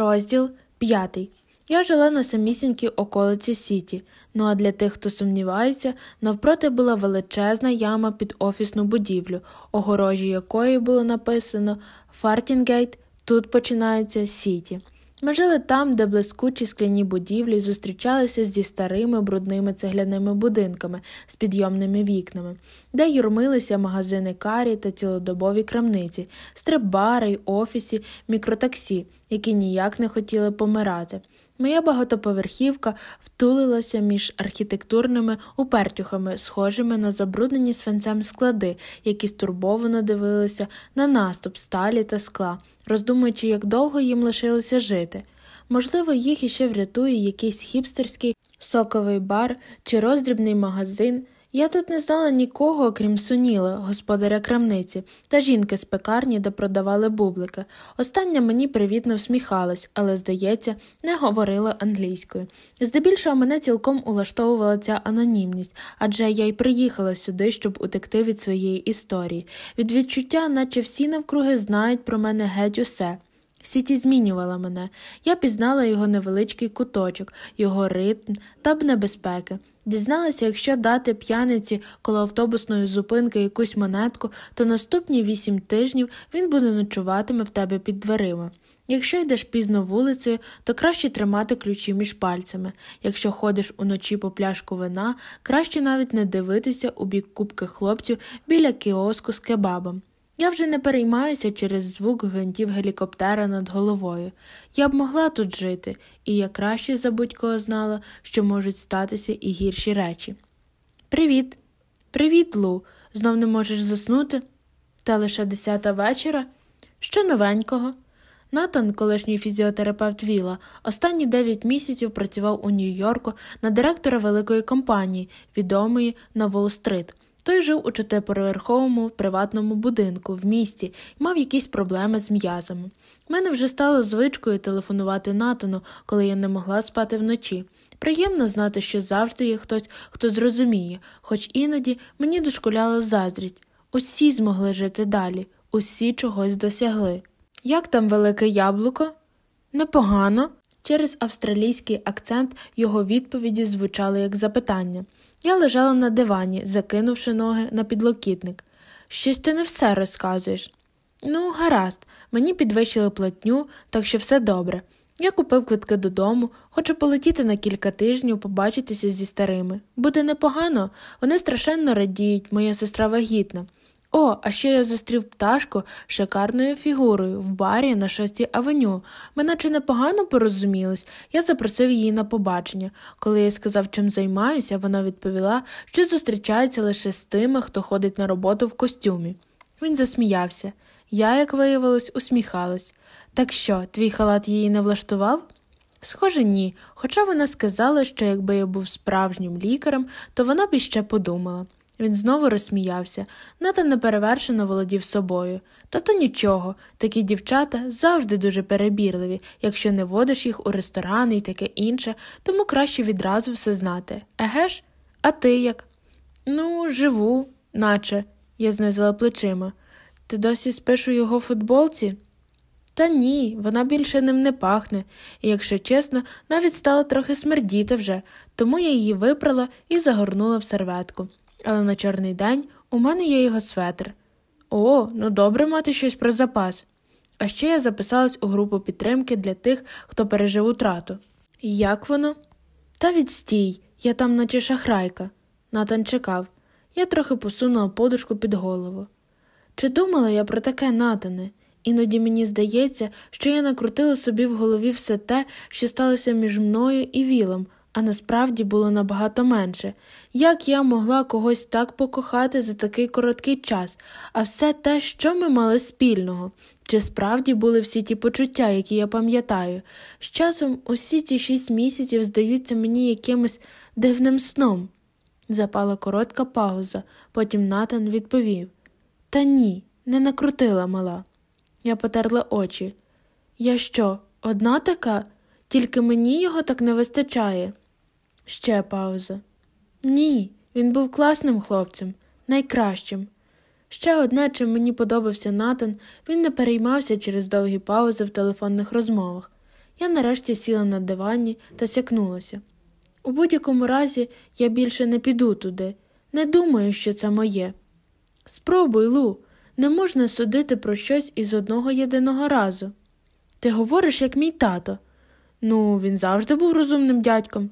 Розділ 5. Я жила на самісінькій околиці Сіті. Ну а для тих, хто сумнівається, навпроти була величезна яма під офісну будівлю, огорожі якої було написано Фартінгейт, тут починається Сіті. Ми жили там, де блискучі скляні будівлі зустрічалися зі старими брудними цегляними будинками з підйомними вікнами, де юрмилися магазини карі та цілодобові крамниці, стрибари, офісі, мікротаксі, які ніяк не хотіли помирати. Моя багатоповерхівка втулилася між архітектурними упертюхами, схожими на забруднені свинцем склади, які стурбовано дивилися на наступ сталі та скла, роздумуючи, як довго їм лишилося жити. Можливо, їх іще врятує якийсь хіпстерський соковий бар чи роздрібний магазин. Я тут не знала нікого, окрім суніла, господаря крамниці, та жінки з пекарні, де продавали бублики. Остання мені привітно всміхалась, але, здається, не говорила англійською. Здебільшого мене цілком улаштовувала ця анонімність, адже я й приїхала сюди, щоб утекти від своєї історії, від відчуття, наче всі навкруги знають про мене геть усе. Сіті змінювала мене. Я пізнала його невеличкий куточок, його ритм та б небезпеки. Дізналася, якщо дати п'яниці коло автобусної зупинки якусь монетку, то наступні вісім тижнів він буде ночуватиме в тебе під дверима. Якщо йдеш пізно вулицею, то краще тримати ключі між пальцями. Якщо ходиш уночі по пляшку вина, краще навіть не дивитися у бік кубки хлопців біля кіоску з кебабом. Я вже не переймаюся через звук гвинтів гелікоптера над головою. Я б могла тут жити, і я краще за будь-кого знала, що можуть статися і гірші речі. Привіт, привіт, Лу. Знов не можеш заснути? Та лише десята вечора? Що новенького? Натан, колишній фізіотерапевт Віла, останні дев'ять місяців працював у Нью-Йорку на директора великої компанії, відомої на Уолл-стрит. Той жив у чотириповерховому приватному будинку в місті і мав якісь проблеми з м'язами. У мене вже стало звичкою телефонувати Натану, коли я не могла спати вночі. Приємно знати, що завжди є хтось, хто зрозуміє, хоч іноді мені дошкуляла заздрість. Усі змогли жити далі, усі чогось досягли. Як там велике яблуко? Непогано. Через австралійський акцент його відповіді звучали як запитання. Я лежала на дивані, закинувши ноги на підлокітник. Щось ти не все розказуєш. Ну, гаразд, мені підвищили платню, так що все добре. Я купив квитки додому, хочу полетіти на кілька тижнів, побачитися зі старими. Буде непогано, вони страшенно радіють, моя сестра вагітна. О, а ще я зустрів пташку шикарною фігурою в барі на шостій авеню. Ми наче непогано порозумілись, я запросив її на побачення. Коли я сказав, чим займаюся, вона відповіла, що зустрічається лише з тими, хто ходить на роботу в костюмі. Він засміявся. Я, як виявилось, усміхалась. Так що, твій халат її не влаштував? Схоже, ні, хоча вона сказала, що якби я був справжнім лікарем, то вона б іще подумала. Він знову розсміявся, Натан неперевершено володів собою. Та то нічого, такі дівчата завжди дуже перебірливі, якщо не водиш їх у ресторани і таке інше, тому краще відразу все знати. Еге ж? А ти як? Ну, живу, наче, я знизила плечима. Ти досі спиш у його футболці? Та ні, вона більше ним не пахне, і, якщо чесно, навіть стала трохи смердіти вже, тому я її випрала і загорнула в серветку але на чорний день у мене є його светр. О, ну добре мати щось про запас. А ще я записалась у групу підтримки для тих, хто пережив утрату. Як воно? Та відстій, я там, наче шахрайка. Натан чекав. Я трохи посунула подушку під голову. Чи думала я про таке натане? Іноді мені здається, що я накрутила собі в голові все те, що сталося між мною і вілом, а насправді було набагато менше. Як я могла когось так покохати за такий короткий час, а все те, що ми мали спільного? Чи справді були всі ті почуття, які я пам'ятаю? З часом усі ті шість місяців здаються мені якимось дивним сном. Запала коротка пауза, потім Натан відповів Та ні, не накрутила мала. Я потерла очі. Я що, одна така? Тільки мені його так не вистачає. Ще пауза. Ні, він був класним хлопцем, найкращим. Ще одне, чим мені подобався Натан, він не переймався через довгі паузи в телефонних розмовах. Я нарешті сіла на дивані та сякнулася. У будь-якому разі я більше не піду туди. Не думаю, що це моє. Спробуй, Лу, не можна судити про щось із одного єдиного разу. Ти говориш, як мій тато. Ну, він завжди був розумним дядьком.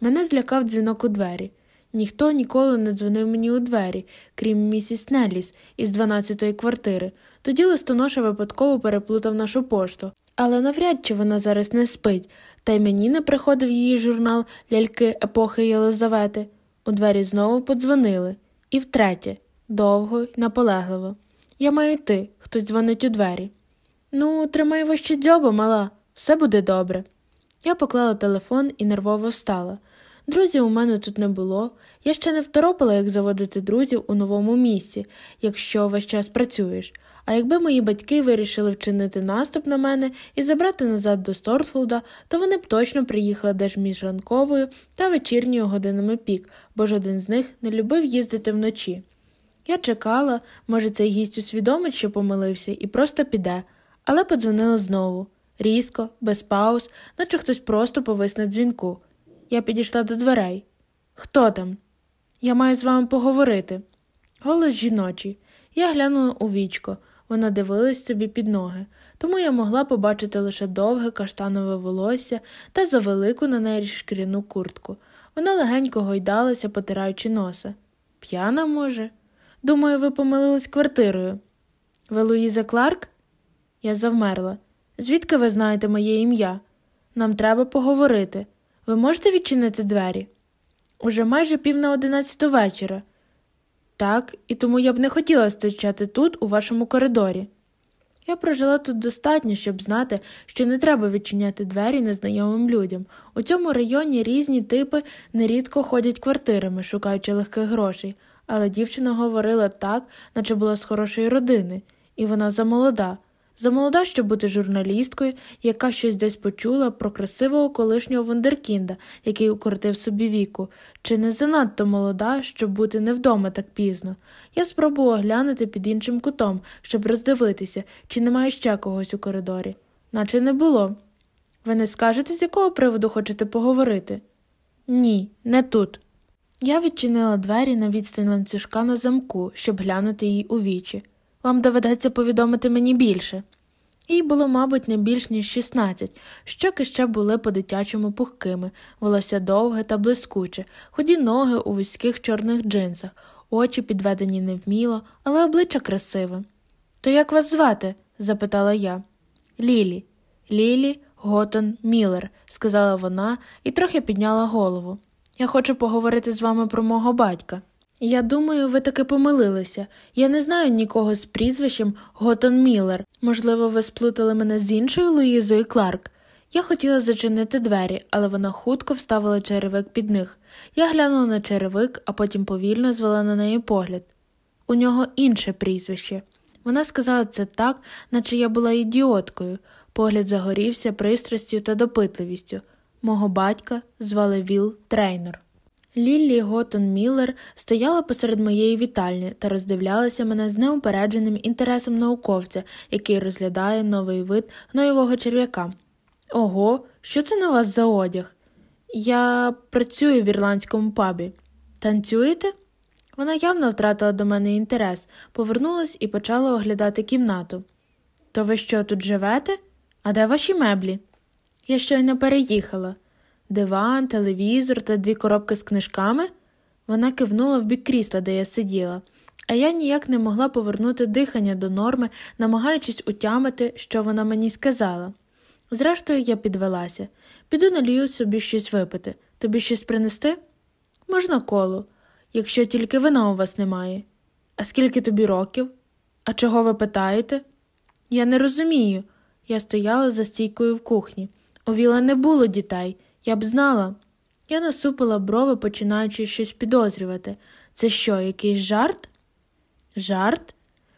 Мене злякав дзвінок у двері. Ніхто ніколи не дзвонив мені у двері, крім місіс Нелліс із 12-ї квартири. Тоді листоноша випадково переплутав нашу пошту. Але навряд чи вона зараз не спить, та й мені не приходив її журнал ляльки епохи Єлизавети. У двері знову подзвонили. І втретє, довго й наполегливо. Я маю йти, хтось дзвонить у двері. Ну, тримай вище дзьоба, мала, все буде добре. Я поклала телефон і нервово встала. Друзів у мене тут не було. Я ще не второпила, як заводити друзів у новому місці, якщо весь час працюєш. А якби мої батьки вирішили вчинити наступ на мене і забрати назад до Стортфолда, то вони б точно приїхали деж між ранковою та вечірньою годинами пік, бо жоден з них не любив їздити вночі. Я чекала, може, цей гість усвідомить, що помилився, і просто піде, але подзвонила знову різко, без пауз, наче хтось просто повис на дзвінку. Я підійшла до дверей. Хто там? Я маю з вами поговорити. Голос жіночий. Я глянула у вічко. Вона дивилась собі під ноги, тому я могла побачити лише довге каштанове волосся та завелику на неї шкіряну куртку. Вона легенько гойдалася, потираючи носа. П'яна, може? Думаю, ви помилились квартирою. Ви Луїза Кларк? Я завмерла. Звідки ви знаєте моє ім'я? Нам треба поговорити. Ви можете відчинити двері? Уже майже пів на одинадцяту вечора. Так, і тому я б не хотіла стичати тут, у вашому коридорі. Я прожила тут достатньо, щоб знати, що не треба відчиняти двері незнайомим людям. У цьому районі різні типи нерідко ходять квартирами, шукаючи легких грошей, але дівчина говорила так, наче була з хорошої родини, і вона замолода. Замолода, щоб бути журналісткою, яка щось десь почула про красивого колишнього вундеркінда, який укоротив собі віку, чи не занадто молода, щоб бути не вдома так пізно. Я спробувала глянути під іншим кутом, щоб роздивитися, чи немає ще когось у коридорі. Наче не було. Ви не скажете, з якого приводу хочете поговорити? Ні, не тут. Я відчинила двері на відстань ланцюжка на замку, щоб глянути їй у вічі. Вам доведеться повідомити мені більше. Їй було, мабуть, не більш ніж 16, щоки ще були по дитячому пухкими, волосся довге та блискуче, ході ноги у вузьких чорних джинсах, очі підведені невміло, але обличчя красиве. То як вас звати? запитала я. Лілі. Лілі Готон Міллер, сказала вона і трохи підняла голову. Я хочу поговорити з вами про мого батька. Я думаю, ви таки помилилися. Я не знаю нікого з прізвищем Готон Міллер. Можливо, ви сплутали мене з іншою Луїзою Кларк. Я хотіла зачинити двері, але вона хутко вставила черевик під них. Я глянула на черевик, а потім повільно звела на неї погляд. У нього інше прізвище. Вона сказала це так, наче я була ідіоткою. Погляд загорівся пристрастю та допитливістю. Мого батька звали Віл Трейнор. Ліллі Готон Міллер стояла посеред моєї вітальні та роздивлялася мене з неупередженим інтересом науковця, який розглядає новий вид гноєвого черв'яка. Ого, що це на вас за одяг? Я працюю в ірландському пабі. Танцюєте? Вона явно втратила до мене інтерес, повернулась і почала оглядати кімнату. То ви що тут живете? А де ваші меблі? Я щойно переїхала диван, телевізор та дві коробки з книжками. Вона кивнула в бік крісла, де я сиділа, а я ніяк не могла повернути дихання до норми, намагаючись утямити, що вона мені сказала. Зрештою, я підвелася. Піду налію собі щось випити. Тобі щось принести? Можна коло, якщо тільки вина у вас немає. А скільки тобі років? А чого ви питаєте? Я не розумію. Я стояла за стійкою в кухні. У Віла не було дітей. Я б знала. Я насупила брови, починаючи щось підозрювати. Це що, якийсь жарт? Жарт?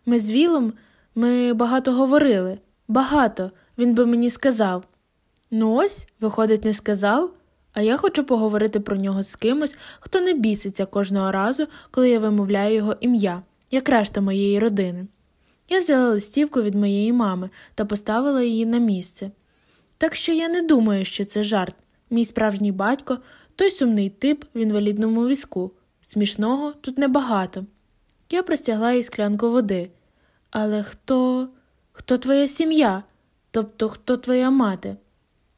Ми з Вілом ми багато говорили. Багато, він би мені сказав. Ну, ось, виходить, не сказав, а я хочу поговорити про нього з кимось, хто не біситься кожного разу, коли я вимовляю його ім'я, як решта моєї родини. Я взяла листівку від моєї мами та поставила її на місце. Так що я не думаю, що це жарт. Мій справжній батько той сумний тип в інвалідному візку. Смішного тут небагато. Я простягла їй склянку води. Але хто хто твоя сім'я? Тобто хто твоя мати?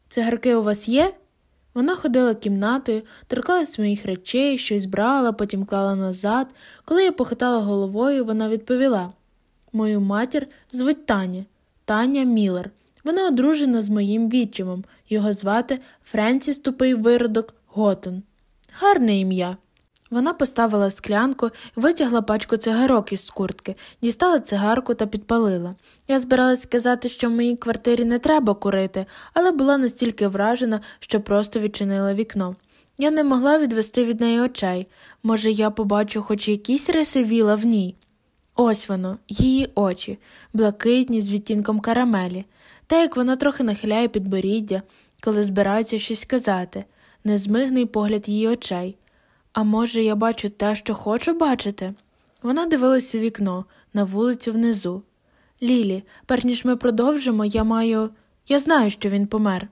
Цигарки у вас є? Вона ходила кімнатою, торкалась моїх речей, щось брала, потім клала назад. Коли я похитала головою, вона відповіла Мою матір звуть Таня, Таня Міллер. Вона одружена з моїм відчимом. Його звати Френсіс Тупий Виродок Готон. Гарне ім'я. Вона поставила склянку витягла пачку цигарок із куртки, дістала цигарку та підпалила. Я збиралась сказати, що в моїй квартирі не треба курити, але була настільки вражена, що просто відчинила вікно. Я не могла відвести від неї очей. Може, я побачу хоч якісь риси віла в ній. Ось воно, її очі, блакитні з відтінком карамелі, та як вона трохи нахиляє підборіддя, коли збирається щось сказати, незмигний погляд її очей. А може, я бачу те, що хочу бачити? Вона дивилась у вікно, на вулицю внизу. Лілі, перш ніж ми продовжимо, я маю. Я знаю, що він помер.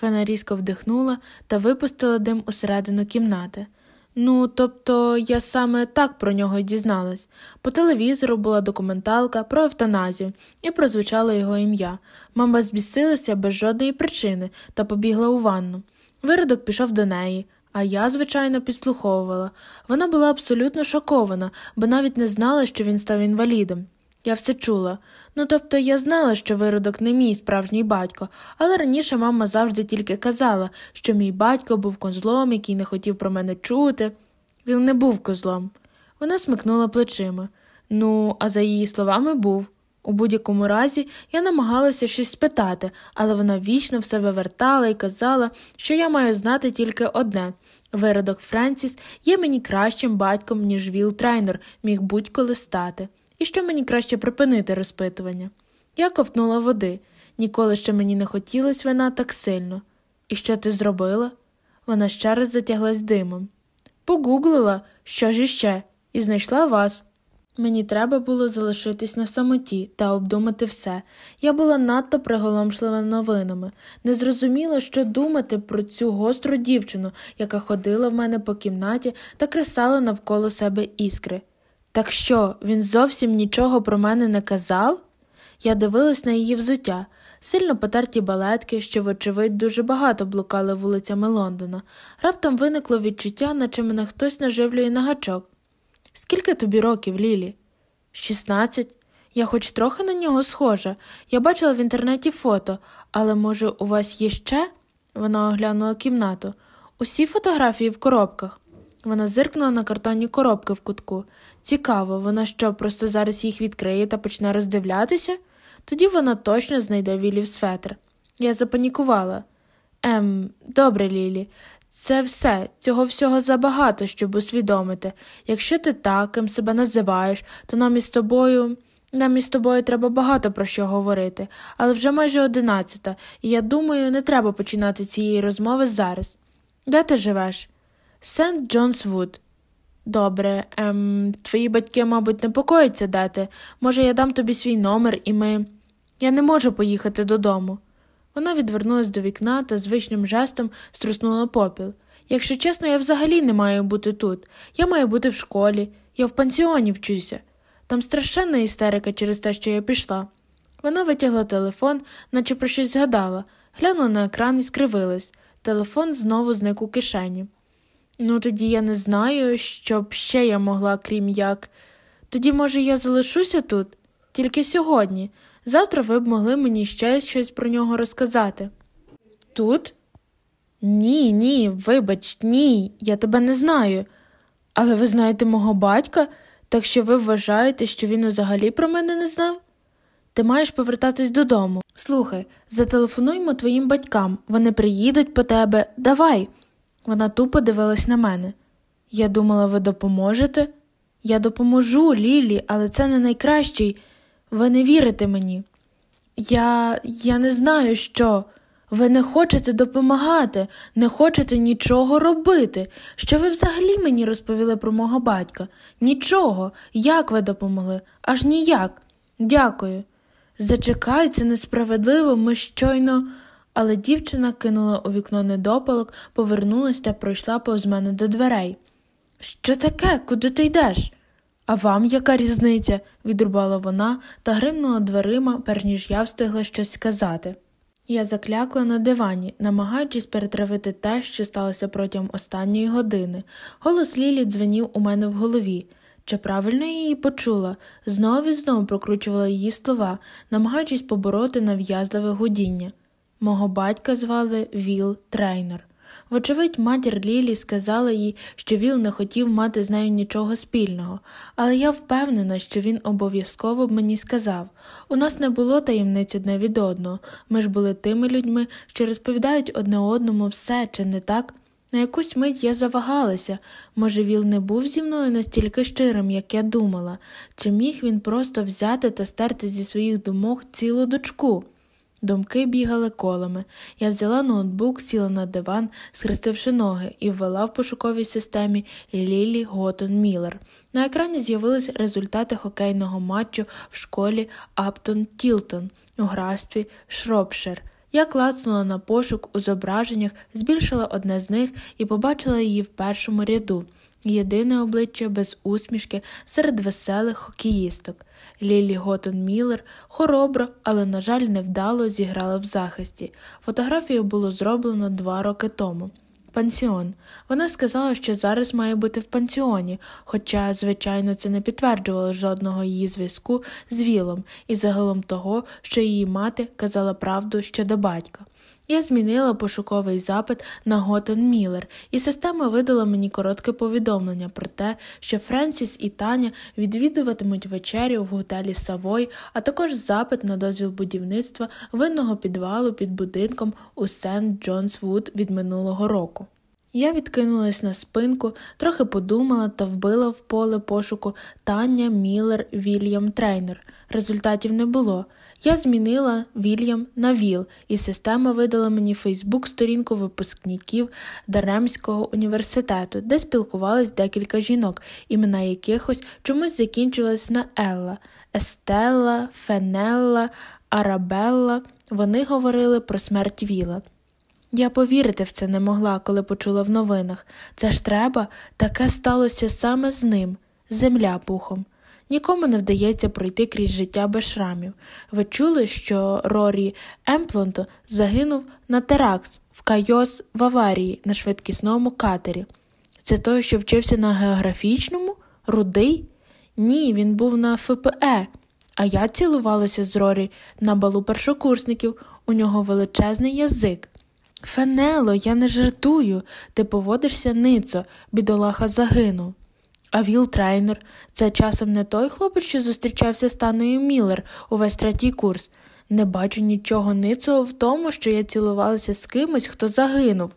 Вона різко вдихнула та випустила дим усередину кімнати. Ну, тобто я саме так про нього й дізналась. По телевізору була документалка про евтаназію і прозвучало його ім'я. Мама збісилася без жодної причини та побігла у ванну. Виродок пішов до неї, а я, звичайно, підслуховувала. Вона була абсолютно шокована, бо навіть не знала, що він став інвалідом. Я все чула. Ну тобто я знала, що виродок не мій справжній батько, але раніше мама завжди тільки казала, що мій батько був козлом, який не хотів про мене чути. Він не був козлом. Вона смикнула плечима. Ну, а за її словами, був. У будь-якому разі я намагалася щось спитати, але вона вічно в себе вертала і казала, що я маю знати тільки одне виродок Френсіс є мені кращим батьком, ніж Віл Трейнер міг будь-коли стати, і що мені краще припинити розпитування. Я ковтнула води. Ніколи ще мені не хотілося вина так сильно. І що ти зробила? Вона ще раз затяглась димом. Погуглила, що ж іще, і знайшла вас. Мені треба було залишитись на самоті та обдумати все. Я була надто приголомшлива новинами, не зрозуміла, що думати про цю гостру дівчину, яка ходила в мене по кімнаті та кресала навколо себе іскри. Так що, він зовсім нічого про мене не казав? Я дивилась на її взуття, сильно потерті балетки, що, вочевидь, дуже багато блукали вулицями Лондона. Раптом виникло відчуття, наче мене хтось наживлює на гачок. Скільки тобі років, Лілі? Шістнадцять. Я хоч трохи на нього схожа. Я бачила в інтернеті фото, але, може, у вас є ще? Вона оглянула кімнату. Усі фотографії в коробках. Вона зиркнула на картонні коробки в кутку. Цікаво, вона що, просто зараз їх відкриє та почне роздивлятися? Тоді вона точно знайде Вілів светр. Я запанікувала. Ем, добре, Лілі, це все, цього всього забагато, щоб усвідомити. Якщо ти таким себе називаєш, то нам із тобою. Нам із тобою треба багато про що говорити, але вже майже одинадцята, і я думаю, не треба починати цієї розмови зараз. Де ти живеш? Сент Джонс Вуд. Добре, ем, твої батьки, мабуть, непокояться, де ти. Може, я дам тобі свій номер, і ми. Я не можу поїхати додому. Вона відвернулась до вікна та звичним жестом струснула попіл. Якщо чесно, я взагалі не маю бути тут. Я маю бути в школі, я в пансіоні вчуся. Там страшенна істерика через те, що я пішла. Вона витягла телефон, наче про щось згадала, глянула на екран і скривилась. Телефон знову зник у кишені. Ну, тоді я не знаю, що б ще я могла, крім як. Тоді, може, я залишуся тут? Тільки сьогодні. Завтра ви б могли мені ще щось про нього розказати. Тут? Ні, ні, вибач, ні, я тебе не знаю. Але ви знаєте мого батька, так що ви вважаєте, що він взагалі про мене не знав? Ти маєш повертатись додому. Слухай, зателефонуймо твоїм батькам, вони приїдуть по тебе, давай. Вона тупо дивилась на мене. Я думала, ви допоможете? Я допоможу, Лілі, але це не найкращий. Ви не вірите мені. Я я не знаю, що. Ви не хочете допомагати, не хочете нічого робити. Що ви взагалі мені розповіли про мого батька? Нічого. Як ви допомогли? Аж ніяк. Дякую. Зачекай, несправедливо, ми щойно. Але дівчина кинула у вікно недопалок, повернулась та пройшла повз мене до дверей. Що таке? Куди ти йдеш? А вам яка різниця? відрубала вона та гримнула дверима, перш ніж я встигла щось сказати. Я заклякла на дивані, намагаючись перетравити те, що сталося протягом останньої години. Голос Лілі дзвенів у мене в голові. Чи правильно я її почула, знову і знову прокручувала її слова, намагаючись побороти нав'язливе гудіння. Мого батька звали Віл Трейнер. Вочевидь, матір Лілі сказала їй, що Віл не хотів мати з нею нічого спільного, але я впевнена, що він обов'язково б мені сказав у нас не було таємниць одне від одного, ми ж були тими людьми, що розповідають одне одному все, чи не так. На якусь мить я завагалася може, Віл не був зі мною настільки щирим, як я думала, чи міг він просто взяти та стерти зі своїх думок цілу дочку. Думки бігали колами. Я взяла ноутбук, сіла на диван, схрестивши ноги, і ввела в пошуковій системі Лілі Готон Міллер. На екрані з'явились результати хокейного матчу в школі Аптон Тілтон у графстві Шропшир. Я клацнула на пошук у зображеннях, збільшила одне з них і побачила її в першому ряду. Єдине обличчя без усмішки серед веселих хокеїсток. Лілі Готон Міллер хоробро, але, на жаль, невдало зіграла в захисті. Фотографію було зроблено два роки тому. Пансіон. Вона сказала, що зараз має бути в пансіоні, хоча, звичайно, це не підтверджувало жодного її зв'язку з Вілом і загалом того, що її мати казала правду щодо батька. Я змінила пошуковий запит на Готен Міллер, і система видала мені коротке повідомлення про те, що Френсіс і Таня відвідуватимуть вечерю в готелі Савой, а також запит на дозвіл будівництва винного підвалу під будинком у Сент Джонс Вуд від минулого року. Я відкинулась на спинку, трохи подумала та вбила в поле пошуку Таня Міллер Вільям Трейнер. Результатів не було. Я змінила Вільям на Віл, і система видала мені Фейсбук-сторінку випускників Даремського університету, де спілкувались декілька жінок, імена якихось чомусь закінчувались на Елла, Естелла, Фенелла, Арабелла. Вони говорили про смерть Віла. Я повірити в це не могла, коли почула в новинах. Це ж треба, таке сталося саме з ним, земля пухом. Нікому не вдається пройти крізь життя без шрамів. Ви чули, що Рорі Епплтон загинув на Теркс і Кайкос в аварії на швидкісному катері. Це той, що вчився на географічному? Рудий? Ні, він був на ФПЕ. А я цілувалася з Рорі на балу першокурсників, у нього величезний язик. Фенело, я не жартую, ти поводишся ницо, бідолаха загинув. А Віл це часом не той хлопець, що зустрічався з Таною Міллер увесь третій курс. Не бачу нічого ницого в тому, що я цілувалася з кимось, хто загинув.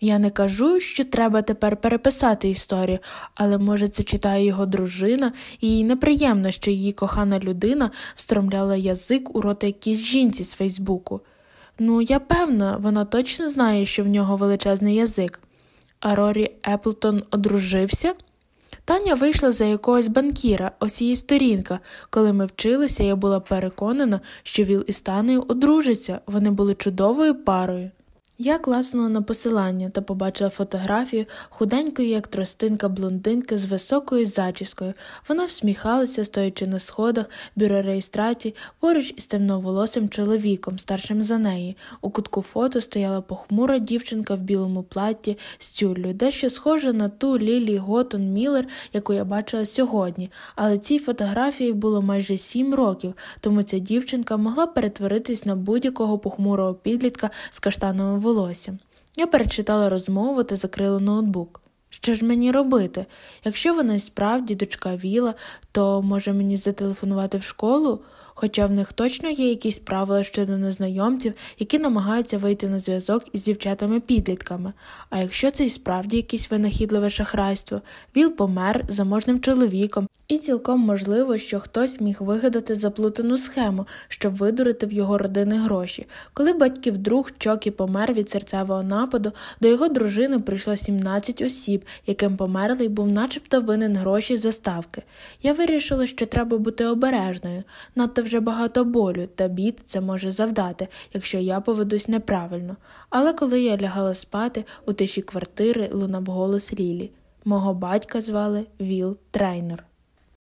Я не кажу, що треба тепер переписати історію, але, може, це читає його дружина, і їй неприємно, що її кохана людина встромляла язик у рота якійсь жінці з Фейсбуку. Ну, я певна, вона точно знає, що в нього величезний язик. А Рорі Еплтон одружився? Таня вийшла за якогось банкіра, ось її сторінка. Коли ми вчилися, я була переконана, що Віл із Танею одружаться, вони були чудовою парою. Я класнула на посилання та побачила фотографію худенької, як тростинка блондинки з високою зачіскою. Вона всміхалася, стоячи на сходах бюро реєстрації поруч із темноволосим чоловіком, старшим за неї. У кутку фото стояла похмура дівчинка в білому платті з тюллю, дещо схожа на ту Лілі Готон Міллер, яку я бачила сьогодні. Але цій фотографії було майже сім років, тому ця дівчинка могла перетворитись на будь-якого похмурого підлітка з каштановим волоссям волосся. Я перечитала розмову та закрила ноутбук. Що ж мені робити? Якщо вона справді дочка Віла, то може мені зателефонувати в школу, хоча в них точно є якісь правила щодо незнайомців, які намагаються вийти на зв'язок із дівчатами-підлітками. А якщо це і справді якесь винахідливе шахрайство, Віл помер заможним чоловіком, і цілком можливо, що хтось міг вигадати заплутану схему, щоб видурити в його родини гроші. Коли батьків друг Чокі помер від серцевого нападу, до його дружини прийшло 17 осіб, яким померлий був начебто винен гроші за ставки. Я вирішила, що треба бути обережною. Надто вже вже багато болю та бід це може завдати, якщо я поведусь неправильно. Але коли я лягала спати, у тиші квартири лунав голос Лілі. Мого батька звали Віл Трейнер.